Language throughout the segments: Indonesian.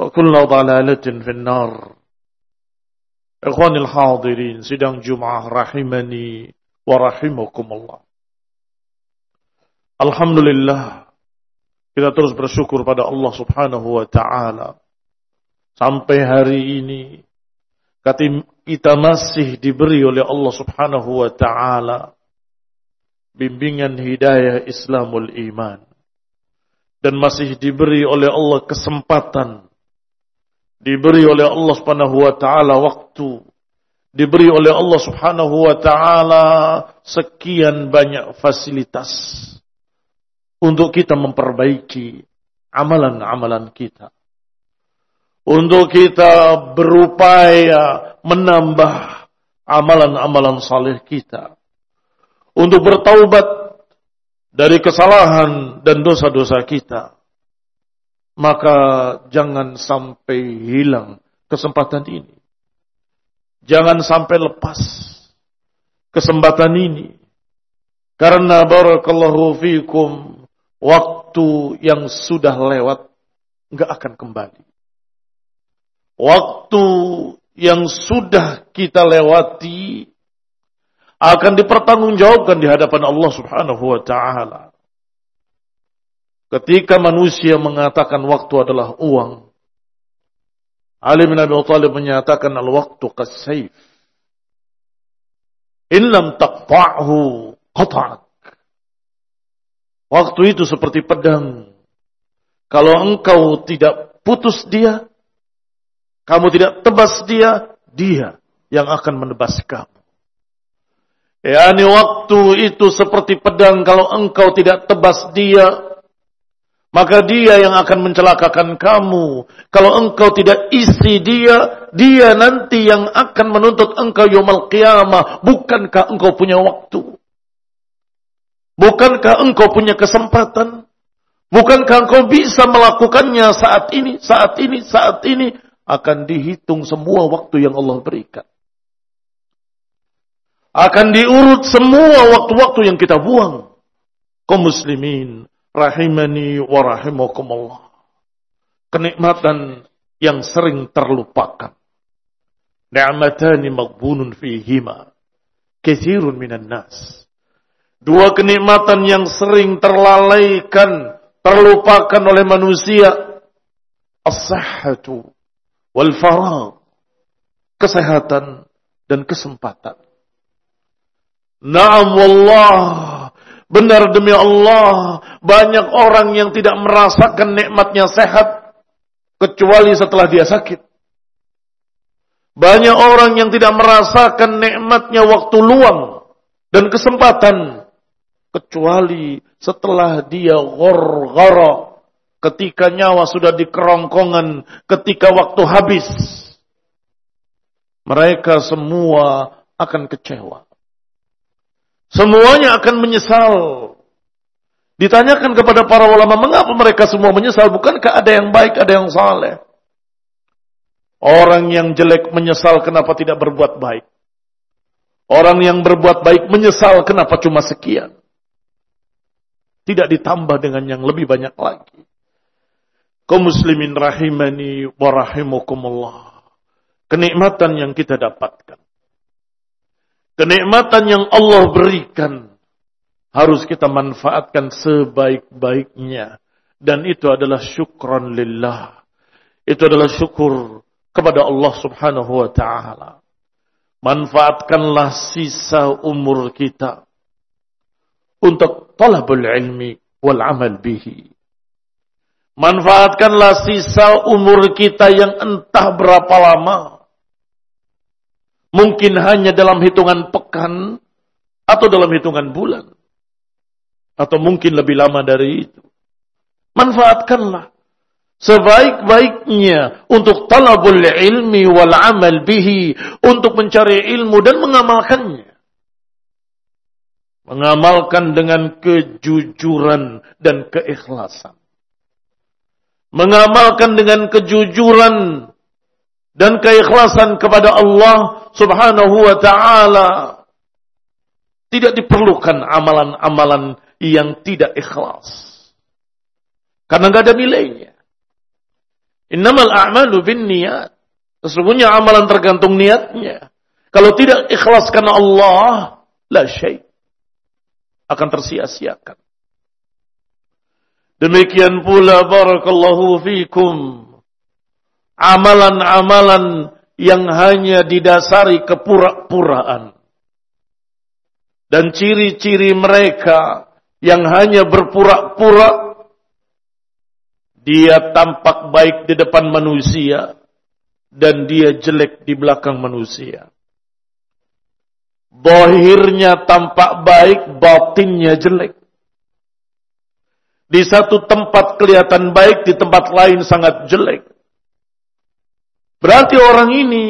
وكل ضلالة في النار إخواني الحاضرين sidang Jum'ah rahimani wa rahimakumullah Alhamdulillah kita terus bersyukur pada Allah Subhanahu wa taala sampai hari ini kita masih diberi oleh Allah Subhanahu wa taala bimbingan hidayah Islamul iman dan masih diberi oleh Allah kesempatan diberi oleh Allah Subhanahu wa taala waktu, diberi oleh Allah Subhanahu wa taala sekian banyak fasilitas untuk kita memperbaiki amalan-amalan kita. Untuk kita berupaya menambah amalan-amalan saleh kita. Untuk bertaubat dari kesalahan dan dosa-dosa kita maka jangan sampai hilang kesempatan ini. Jangan sampai lepas kesempatan ini. Karena barakallahu fikum waktu yang sudah lewat nggak akan kembali. Waktu yang sudah kita lewati akan dipertanggungjawabkan di hadapan Allah Subhanahu wa taala. Ketika manusia mengatakan waktu adalah uang, Ali bin Abi Thalib menyatakan al-waktu kasayf. In lam taqta'hu qata'ak. Waktu itu seperti pedang. Kalau engkau tidak putus dia, kamu tidak tebas dia, dia yang akan menebas kamu. Yani waktu itu seperti pedang kalau engkau tidak tebas dia, maka dia yang akan mencelakakan kamu. Kalau engkau tidak isi dia, dia nanti yang akan menuntut engkau yomal qiyamah. Bukankah engkau punya waktu? Bukankah engkau punya kesempatan? Bukankah engkau bisa melakukannya saat ini, saat ini, saat ini? Akan dihitung semua waktu yang Allah berikan. Akan diurut semua waktu-waktu yang kita buang. Kau muslimin, rahimani wa rahimakumullah. Kenikmatan yang sering terlupakan. Ni'matani maghbunun fihima. Kathirun minan nas. Dua kenikmatan yang sering terlalaikan, terlupakan oleh manusia. As-sahhatu wal faragh. Kesehatan dan kesempatan. Naam wallah. Benar demi Allah. Banyak orang yang tidak merasakan nikmatnya sehat. Kecuali setelah dia sakit. Banyak orang yang tidak merasakan nikmatnya waktu luang dan kesempatan kecuali setelah dia ghor ketika nyawa sudah di kerongkongan, ketika waktu habis. Mereka semua akan kecewa. Semuanya akan menyesal. Ditanyakan kepada para ulama, mengapa mereka semua menyesal? Bukankah ada yang baik, ada yang saleh? Orang yang jelek menyesal kenapa tidak berbuat baik. Orang yang berbuat baik menyesal kenapa cuma sekian. Tidak ditambah dengan yang lebih banyak lagi. Kau muslimin rahimani wa rahimukumullah. Kenikmatan yang kita dapatkan. Kenikmatan yang Allah berikan harus kita manfaatkan sebaik-baiknya. Dan itu adalah syukran lillah. Itu adalah syukur kepada Allah subhanahu wa ta'ala. Manfaatkanlah sisa umur kita untuk talabul ilmi wal amal bihi. Manfaatkanlah sisa umur kita yang entah berapa lama Mungkin hanya dalam hitungan pekan atau dalam hitungan bulan. Atau mungkin lebih lama dari itu. Manfaatkanlah sebaik-baiknya untuk talabul ilmi wal amal bihi, untuk mencari ilmu dan mengamalkannya. Mengamalkan dengan kejujuran dan keikhlasan. Mengamalkan dengan kejujuran dan keikhlasan kepada Allah Subhanahu wa taala. Tidak diperlukan amalan-amalan yang tidak ikhlas. Karena nggak ada nilainya. Innamal a'malu bin niat. Sesungguhnya amalan tergantung niatnya. Kalau tidak ikhlas karena Allah, la syai. Akan tersia-siakan. Demikian pula barakallahu fikum amalan-amalan yang hanya didasari kepura-puraan. Dan ciri-ciri mereka yang hanya berpura-pura, dia tampak baik di depan manusia, dan dia jelek di belakang manusia. Bohirnya tampak baik, batinnya jelek. Di satu tempat kelihatan baik, di tempat lain sangat jelek. Berarti orang ini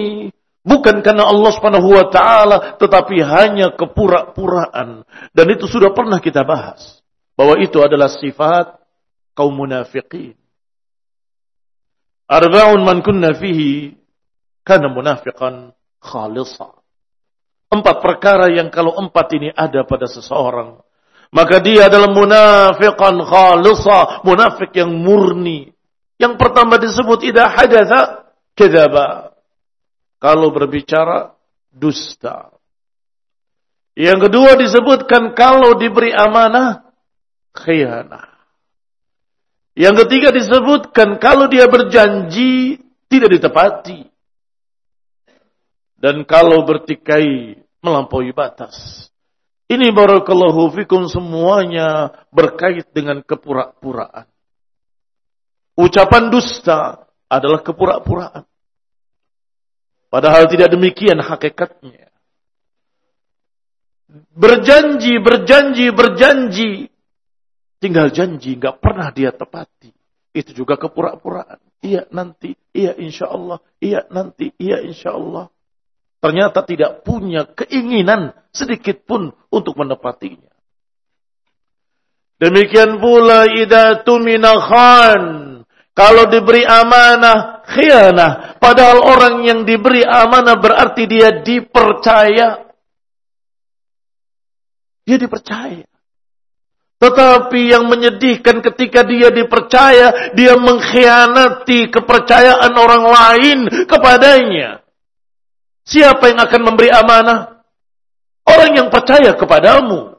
bukan karena Allah Subhanahu wa taala tetapi hanya kepura-puraan dan itu sudah pernah kita bahas bahwa itu adalah sifat kaum munafiqin. Arba'un man kunna fihi kana munafiqan khalisa. Empat perkara yang kalau empat ini ada pada seseorang, maka dia adalah munafiqan khalisa, munafik yang murni. Yang pertama disebut idza hadatsa Kedaba. Kalau berbicara dusta. Yang kedua disebutkan kalau diberi amanah khianah. Yang ketiga disebutkan kalau dia berjanji tidak ditepati. Dan kalau bertikai melampaui batas. Ini barakallahu fikum semuanya berkait dengan kepura-puraan. Ucapan dusta adalah kepura-puraan. Padahal tidak demikian hakikatnya. Berjanji, berjanji, berjanji. Tinggal janji, nggak pernah dia tepati. Itu juga kepura-puraan. Iya nanti, iya insya Allah, iya nanti, iya insya Allah. Ternyata tidak punya keinginan sedikit pun untuk menepatinya. Demikian pula idatu minakhan. Kalau diberi amanah, khianah. Padahal orang yang diberi amanah berarti dia dipercaya. Dia dipercaya. Tetapi yang menyedihkan ketika dia dipercaya, dia mengkhianati kepercayaan orang lain kepadanya. Siapa yang akan memberi amanah? Orang yang percaya kepadamu.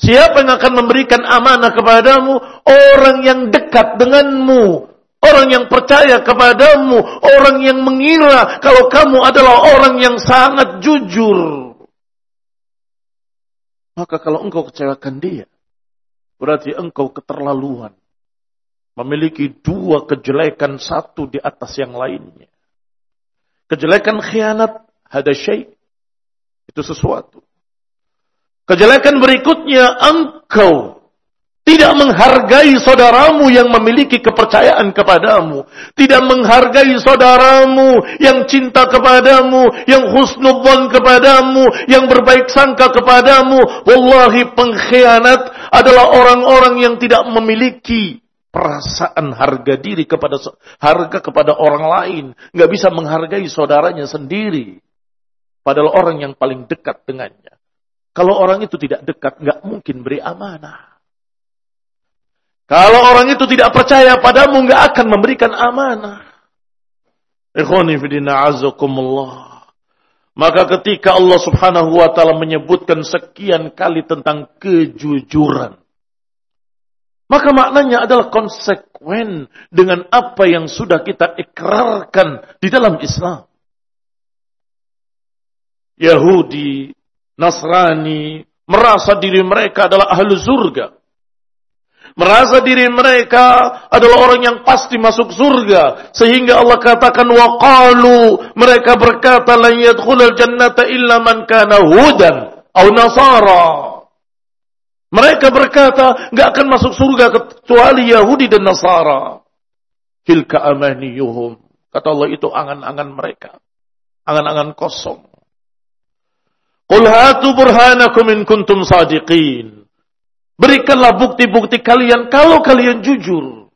Siapa yang akan memberikan amanah kepadamu? Orang yang dekat denganmu. Orang yang percaya kepadamu. Orang yang mengira kalau kamu adalah orang yang sangat jujur. Maka kalau engkau kecewakan dia, berarti engkau keterlaluan. Memiliki dua kejelekan satu di atas yang lainnya. Kejelekan khianat, ada syai. Itu sesuatu. Kejelekan berikutnya, engkau tidak menghargai saudaramu yang memiliki kepercayaan kepadamu. Tidak menghargai saudaramu yang cinta kepadamu. Yang husnudzon kepadamu. Yang berbaik sangka kepadamu. Wallahi pengkhianat adalah orang-orang yang tidak memiliki perasaan harga diri kepada harga kepada orang lain, nggak bisa menghargai saudaranya sendiri. Padahal orang yang paling dekat dengannya. Kalau orang itu tidak dekat, nggak mungkin beri amanah. Kalau orang itu tidak percaya padamu, nggak akan memberikan amanah. Fidina. Maka ketika Allah subhanahu wa ta'ala menyebutkan sekian kali tentang kejujuran. Maka maknanya adalah konsekuen dengan apa yang sudah kita ikrarkan di dalam Islam. Yahudi, Nasrani, merasa diri mereka adalah ahlu surga. Merasa diri mereka adalah orang yang pasti masuk surga. Sehingga Allah katakan waqalu. Mereka berkata la yadkhulul jannata illa man kana hudan. Au nasara. Mereka berkata, nggak akan masuk surga kecuali Yahudi dan Nasara. Tilka amaniyuhum. Kata Allah itu angan-angan mereka. Angan-angan kosong. Qul hatu burhanakum in kuntum sadiqin. Berikanlah bukti-bukti kalian kalau kalian jujur.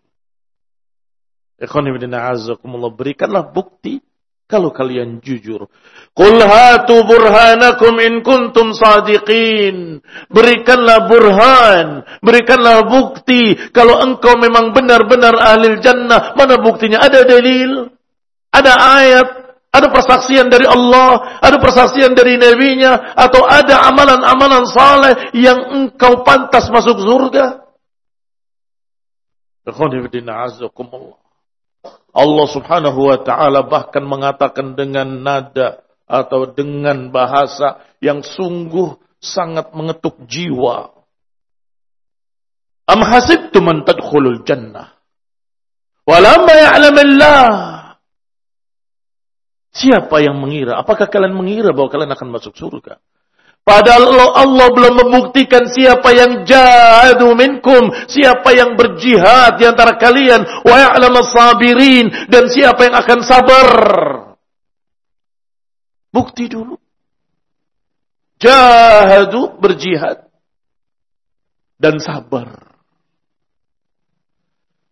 Berikanlah bukti kalau kalian jujur. Qul hatu burhanakum in kuntum sadiqin. Berikanlah burhan, berikanlah bukti kalau engkau memang benar-benar ahli jannah. Mana buktinya? Ada dalil, ada ayat, ada persaksian dari Allah, ada persaksian dari nabinya atau ada amalan-amalan saleh yang engkau pantas masuk surga. Allah subhanahu wa ta'ala bahkan mengatakan dengan nada atau dengan bahasa yang sungguh sangat mengetuk jiwa. Am hasibtum an tadkhulul jannah. Walamma ya'lamillah. Siapa yang mengira? Apakah kalian mengira bahwa kalian akan masuk surga? Padahal Allah belum membuktikan siapa yang jahadu minkum, siapa yang berjihad di antara kalian, wa ya'lam sabirin dan siapa yang akan sabar. Bukti dulu. Jahadu berjihad dan sabar.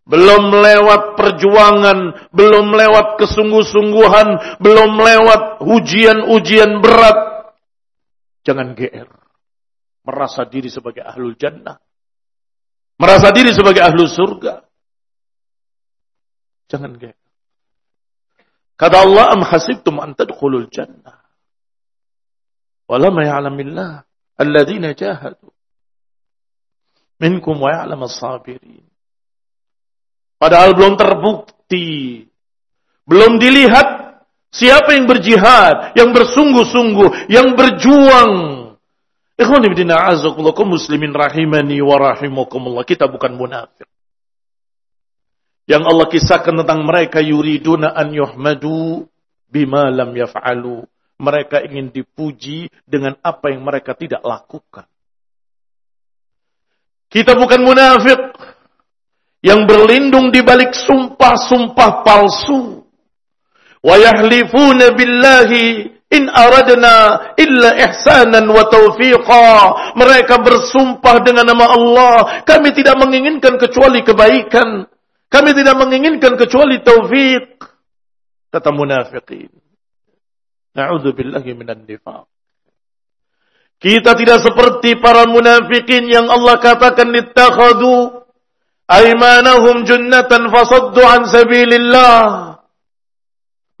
Belum lewat perjuangan, belum lewat kesungguh-sungguhan, belum lewat ujian-ujian berat, Jangan GR. Merasa diri sebagai ahlul jannah. Merasa diri sebagai ahlul surga. Jangan GR. Kata Allah, am hasibtum an tadkhulul jannah. Walama ya'lamillah alladhina jahadu. Minkum wa ya'lam as-sabirin. Padahal belum terbukti. Belum dilihat Siapa yang berjihad, yang bersungguh-sungguh, yang berjuang. Ikhwan ibn muslimin rahimani wa rahimakumullah. Kita bukan munafik. Yang Allah kisahkan tentang mereka yuriduna an yuhmadu bima lam yaf'alu. Mereka ingin dipuji dengan apa yang mereka tidak lakukan. Kita bukan munafik yang berlindung di balik sumpah-sumpah palsu. Wa yahlifuna billahi in aradna illa ihsanan wa taufiqa. Mereka bersumpah dengan nama Allah, kami tidak menginginkan kecuali kebaikan. Kami tidak menginginkan kecuali taufik. Kata munafikin. Na'udzubillahi minan nifaq. Kita tidak seperti para munafikin yang Allah katakan ittakhadhu aymanahum junnatan fasaddu an sabilillah.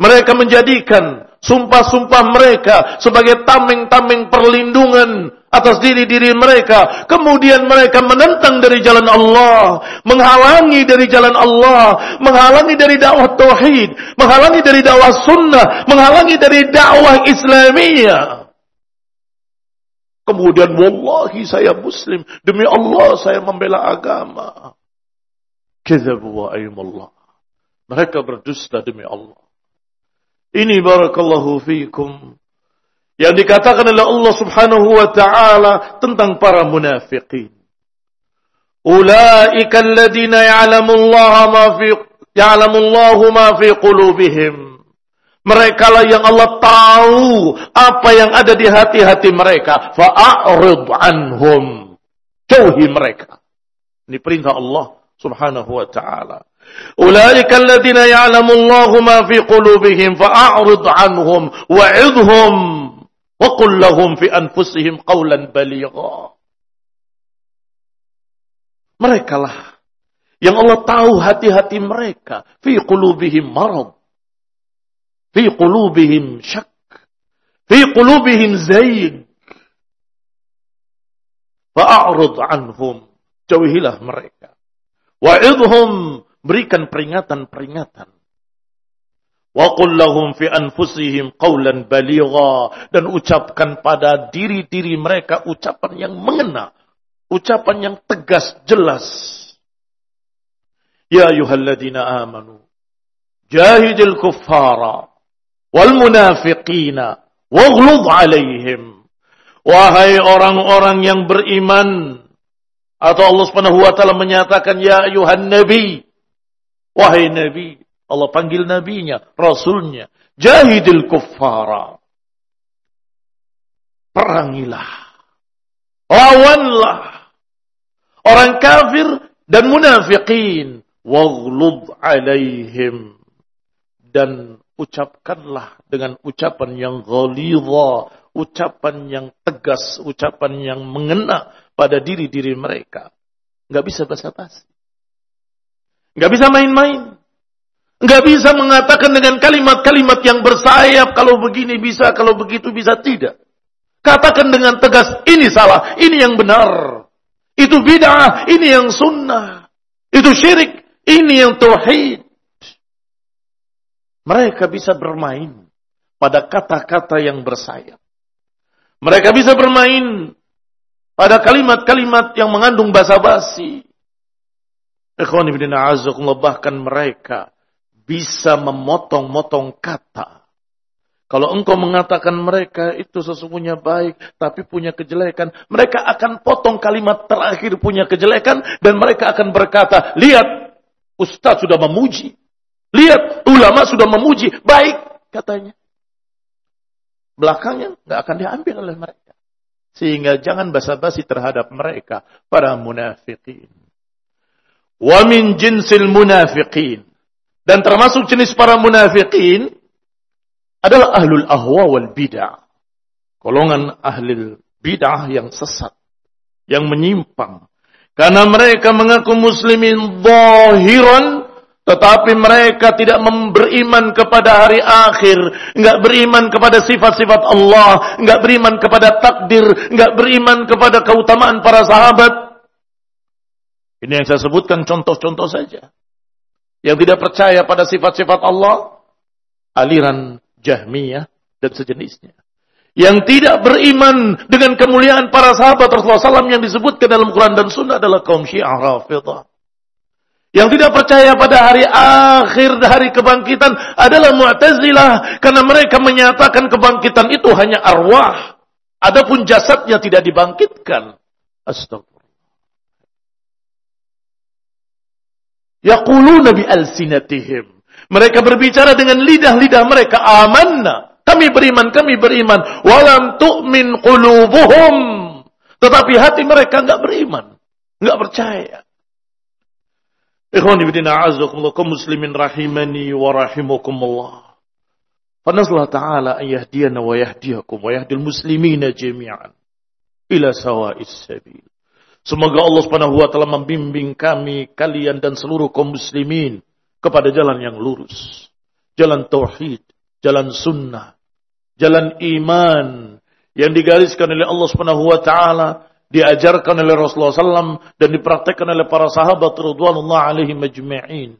Mereka menjadikan sumpah-sumpah mereka sebagai tameng-tameng perlindungan atas diri-diri mereka. Kemudian mereka menentang dari jalan Allah, menghalangi dari jalan Allah, menghalangi dari dakwah tauhid, menghalangi dari dakwah sunnah, menghalangi dari dakwah Islamiyah. Kemudian wallahi saya muslim, demi Allah saya membela agama. Kadzabu wa Allah. Mereka berdusta demi Allah. Ini barakallahu fiikum. Yang dikatakan oleh Allah subhanahu wa ta'ala tentang para munafiqin. Ulaika alladhina ya'lamullaha ma fi ya'lamullahu ma fi qulubihim. Mereka lah yang Allah tahu apa yang ada di hati-hati mereka. Fa'arid anhum. Jauhi mereka. Ini perintah Allah wa ta'ala. أولئك الذين يعلم الله ما في قلوبهم فأعرض عنهم وعظهم وقل لهم في أنفسهم قولا بليغا Mereka lah yang Allah tahu hati-hati mereka. Fi qulubihim marad. Fi qulubihim syak. Fi qulubihim zayd. Fa'a'rud anhum. Jauhilah mereka. Wa'idhum Berikan peringatan-peringatan. Wa qul lahum fi anfusihim qawlan baligha dan ucapkan pada diri-diri mereka ucapan yang mengena, ucapan yang tegas, jelas. Ya ayyuhalladzina amanu jahidil kuffara wal munafiqina waghlud alaihim. Wahai orang-orang yang beriman atau Allah Subhanahu wa taala menyatakan ya ayuhan nabi Wahai Nabi, Allah panggil nabinya, rasulnya, jahidil kuffara. Perangilah. Lawanlah. Orang kafir dan munafikin. Waghlub alaihim. Dan ucapkanlah dengan ucapan yang ghalidha, ucapan yang tegas, ucapan yang mengena pada diri-diri mereka. Nggak bisa basa-basi. Nggak bisa main-main. Nggak bisa mengatakan dengan kalimat-kalimat yang bersayap. Kalau begini bisa, kalau begitu bisa. Tidak. Katakan dengan tegas, ini salah, ini yang benar. Itu bid'ah, ini yang sunnah. Itu syirik, ini yang tauhid. Mereka bisa bermain pada kata-kata yang bersayap. Mereka bisa bermain pada kalimat-kalimat yang mengandung basa-basi. Ikhwan ibn a'azakullah bahkan mereka bisa memotong-motong kata. Kalau engkau mengatakan mereka itu sesungguhnya baik, tapi punya kejelekan, mereka akan potong kalimat terakhir punya kejelekan, dan mereka akan berkata, lihat, Ustaz sudah memuji. Lihat, ulama sudah memuji. Baik, katanya. Belakangnya nggak akan diambil oleh mereka. Sehingga jangan basa-basi terhadap mereka, para munafikin wa min jinsil munafiqin. Dan termasuk jenis para munafiqin adalah ahlul ahwa wal bid'ah. Golongan ahli bid'ah yang sesat, yang menyimpang. Karena mereka mengaku muslimin zahiran tetapi mereka tidak beriman kepada hari akhir, enggak beriman kepada sifat-sifat Allah, enggak beriman kepada takdir, enggak beriman kepada keutamaan para sahabat, ini yang saya sebutkan contoh-contoh saja. Yang tidak percaya pada sifat-sifat Allah, aliran Jahmiyah dan sejenisnya. Yang tidak beriman dengan kemuliaan para sahabat Rasulullah SAW yang disebutkan dalam Quran dan Sunnah adalah kaum Syiah Rafidah. Yang tidak percaya pada hari akhir hari kebangkitan adalah Mu'tazilah karena mereka menyatakan kebangkitan itu hanya arwah. Adapun jasadnya tidak dibangkitkan. Astagfirullah. Yaquluna bi alsinatihim. Mereka berbicara dengan lidah-lidah mereka. Amanna. Kami beriman, kami beriman. Walam tu'min qulubuhum. Tetapi hati mereka enggak beriman. Enggak percaya. Ikhwan ibn a'azakumullah kaum muslimin rahimani wa rahimakumullah. Fanaslah ta'ala an yahdiyana wa yahdiyakum wa yahdil muslimina jami'an ila sawa'is sabil. Semoga Allah Subhanahu wa taala membimbing kami, kalian dan seluruh kaum muslimin kepada jalan yang lurus. Jalan tauhid, jalan sunnah, jalan iman yang digariskan oleh Allah Subhanahu wa taala, diajarkan oleh Rasulullah SAW dan dipraktekkan oleh para sahabat radhiyallahu alaihim majma'in.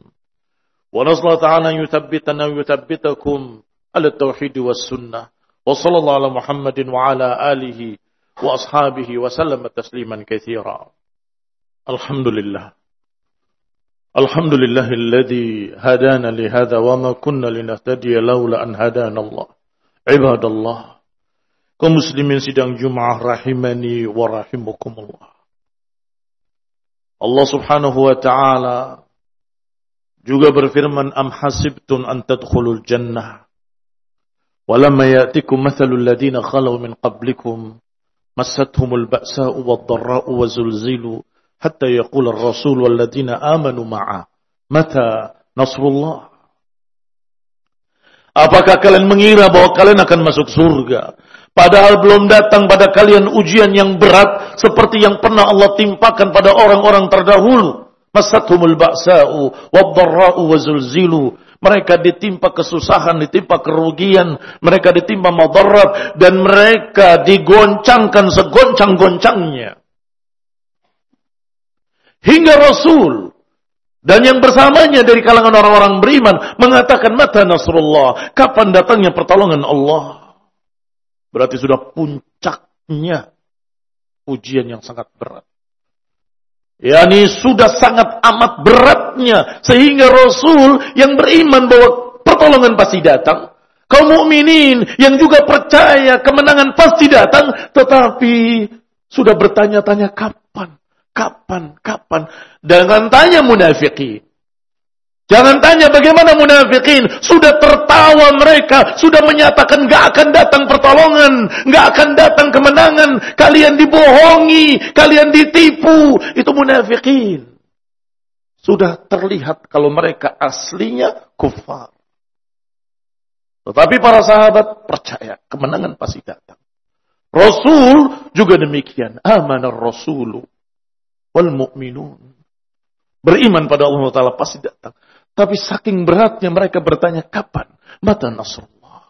Wa nasallahu ta'ala yuthabbitana wa yuthabbitakum ala tauhid was sunnah. Wa sallallahu ala Muhammadin wa ala alihi wa ashabihi wa sallama tasliman katsira. Alhamdulillah. الحمد لله الذي هدانا لهذا وما كنا لنهتدي لولا أن هدانا الله عباد الله kaum muslimin sidang Jumat rahimani wa rahimakumullah. Allah Subhanahu wa taala juga berfirman am hasibtum an tadkhulul jannah? Mathalul ladina khalu min qablikum massathumul ba'sa'u wad-dharra'u wa zulzilu hatta yaqul ar-rasul walladzina amanu ma'a mata nasrullah? Apakah kalian mengira bahwa kalian akan masuk surga padahal belum datang pada kalian ujian yang berat seperti yang pernah Allah timpakan pada orang-orang terdahulu masathumul ba'sa'u wad-dharra'u wa zulzilu mereka ditimpa kesusahan, ditimpa kerugian, mereka ditimpa madarat dan mereka digoncangkan segoncang-goncangnya. Hingga Rasul dan yang bersamanya dari kalangan orang-orang beriman mengatakan mata Nasrullah, kapan datangnya pertolongan Allah? Berarti sudah puncaknya ujian yang sangat berat. Yani sudah sangat amat beratnya sehingga Rasul yang beriman bahwa pertolongan pasti datang, kaum mukminin yang juga percaya kemenangan pasti datang, tetapi sudah bertanya-tanya kapan Kapan? Kapan? Jangan tanya munafikin. Jangan tanya bagaimana munafikin. Sudah tertawa mereka. Sudah menyatakan gak akan datang pertolongan. Gak akan datang kemenangan. Kalian dibohongi. Kalian ditipu. Itu munafikin. Sudah terlihat kalau mereka aslinya kufar. Tetapi para sahabat percaya kemenangan pasti datang. Rasul juga demikian. Amanar Rasulu wal mu'minun. Beriman pada Allah Taala pasti datang. Tapi saking beratnya mereka bertanya kapan mata Nasrullah.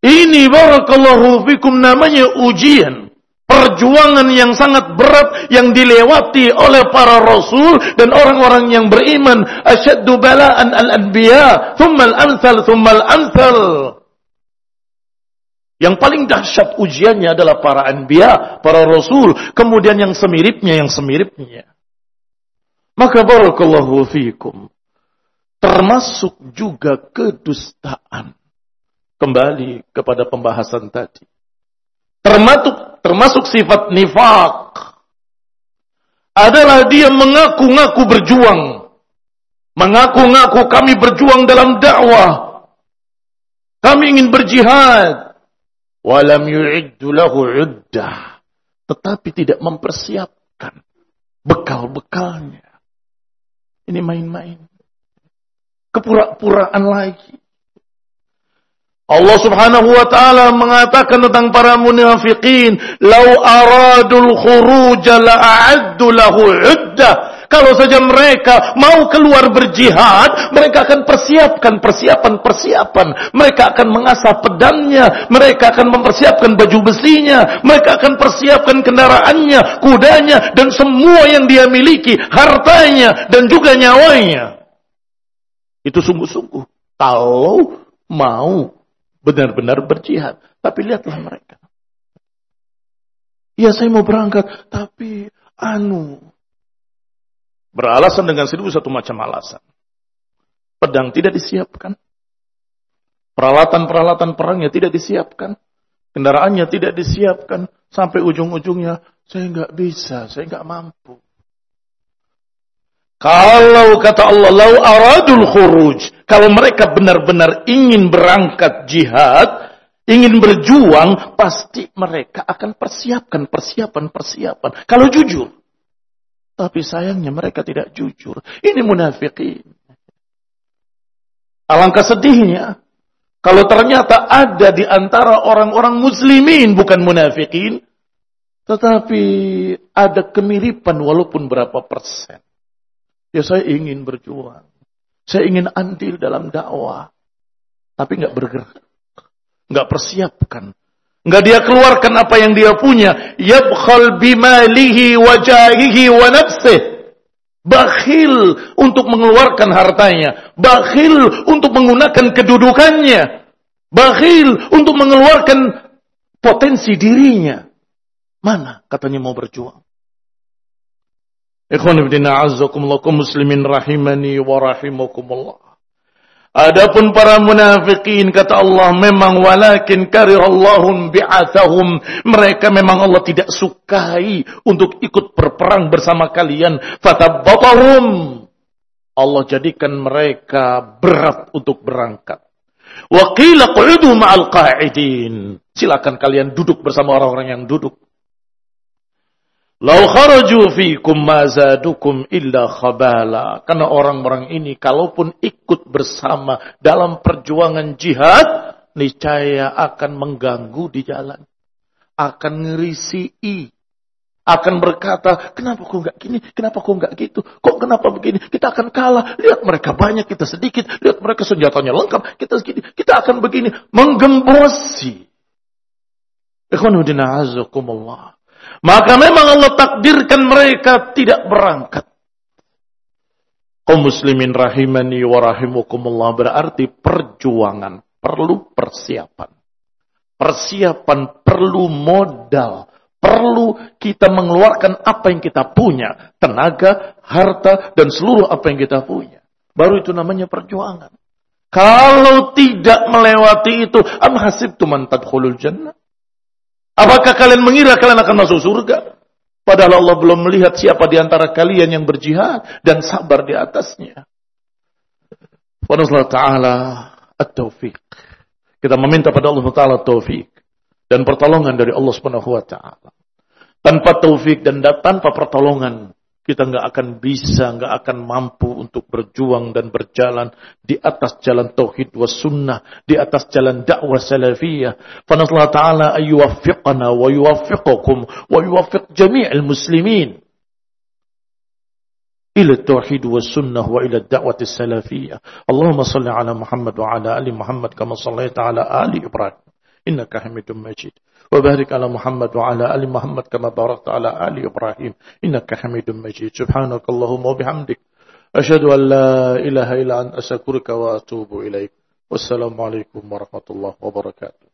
Ini barakallahu fikum namanya ujian. Perjuangan yang sangat berat yang dilewati oleh para rasul dan orang-orang yang beriman. Asyaddu bala'an al-anbiya. Thumma al-amthal, thumma al-amthal. Yang paling dahsyat ujiannya adalah para anbiya, para rasul, kemudian yang semiripnya, yang semiripnya. Maka barakallahu fiikum. Termasuk juga kedustaan. Kembali kepada pembahasan tadi. Termasuk, termasuk sifat nifak. Adalah dia mengaku-ngaku berjuang. Mengaku-ngaku kami berjuang dalam dakwah. Kami ingin berjihad walam yu'iddu lahu uddah tetapi tidak mempersiapkan bekal-bekalnya ini main-main kepura-puraan lagi Allah Subhanahu wa taala mengatakan tentang para munafikin, "Lau aradul khuruj la'addu lahu 'uddah." Kalau saja mereka mau keluar berjihad, mereka akan persiapkan persiapan-persiapan. Mereka akan mengasah pedangnya, mereka akan mempersiapkan baju besinya, mereka akan persiapkan kendaraannya, kudanya, dan semua yang dia miliki, hartanya, dan juga nyawanya. Itu sungguh-sungguh. Kalau mau benar-benar berjihad. Tapi lihatlah mereka. Ya saya mau berangkat, tapi anu, Beralasan dengan seribu satu macam alasan. Pedang tidak disiapkan. Peralatan-peralatan perangnya tidak disiapkan. Kendaraannya tidak disiapkan. Sampai ujung-ujungnya, saya nggak bisa, saya nggak mampu. Kalau kata Allah, lau aradul khuruj. Kalau mereka benar-benar ingin berangkat jihad, ingin berjuang, pasti mereka akan persiapkan persiapan-persiapan. Kalau jujur. Tapi sayangnya mereka tidak jujur. Ini munafikin. Alangkah sedihnya. Kalau ternyata ada di antara orang-orang muslimin bukan munafikin. Tetapi ada kemiripan walaupun berapa persen. Ya saya ingin berjuang. Saya ingin andil dalam dakwah. Tapi nggak bergerak. Nggak persiapkan. Nggak dia keluarkan apa yang dia punya. Yabkhal bimalihi wajahihi wa nafsih. Bakhil untuk mengeluarkan hartanya. Bakhil untuk menggunakan kedudukannya. Bakhil untuk mengeluarkan potensi dirinya. Mana katanya mau berjuang? Ikhwan ibn a'azzakumullah muslimin rahimani wa rahimakumullah. Adapun para munafikin kata Allah memang walakin karihallahum bi'athahum. Mereka memang Allah tidak sukai untuk ikut berperang bersama kalian. Fatabbatahum Allah jadikan mereka berat untuk berangkat. Wa qila qudu ma'al qa'idin. Silakan kalian duduk bersama orang-orang yang duduk Lau kharaju fikum mazadukum illa khabala. Karena orang-orang ini kalaupun ikut bersama dalam perjuangan jihad, niscaya akan mengganggu di jalan. Akan ngerisi. Akan berkata, kenapa kok nggak gini? Kenapa kok nggak gitu? Kok kenapa begini? Kita akan kalah. Lihat mereka banyak, kita sedikit. Lihat mereka senjatanya lengkap. Kita segini. Kita akan begini. Menggembosi. Ikhwanuddin azakumullah. Maka memang Allah takdirkan mereka tidak berangkat. Kaum muslimin rahimani wa rahimukumullah berarti perjuangan perlu persiapan. Persiapan perlu modal. Perlu kita mengeluarkan apa yang kita punya. Tenaga, harta, dan seluruh apa yang kita punya. Baru itu namanya perjuangan. Kalau tidak melewati itu, am hasibtum an tadkhulul jannah? Apakah kalian mengira kalian akan masuk surga? Padahal Allah belum melihat siapa di antara kalian yang berjihad dan sabar di atasnya. Wa ta'ala at-taufiq. Kita meminta pada Allah Ta'ala taufik dan pertolongan dari Allah Subhanahu wa taala. Tanpa taufik dan tanpa pertolongan kita nggak akan bisa, nggak akan mampu untuk berjuang dan berjalan di atas jalan tauhid was sunnah, di atas jalan dakwah salafiyah. Fanaslah ta'ala ayyuwaffiqana wa yuwaffiqukum wa yuwaffiq jami'al muslimin إلى التوحيد والسنة وإلى الدعوة السلفية اللهم صل على محمد وعلى آل محمد كما صليت على آل إبراهيم إنك حميد مجيد وبارك على محمد وعلى آل محمد كما باركت على آل إبراهيم. إنك حميد مجيد. سبحانك اللهم وبحمدك. أشهد أن لا إله إلا أنت. أشكرك وأتوب إليك. والسلام عليكم ورحمة الله وبركاته.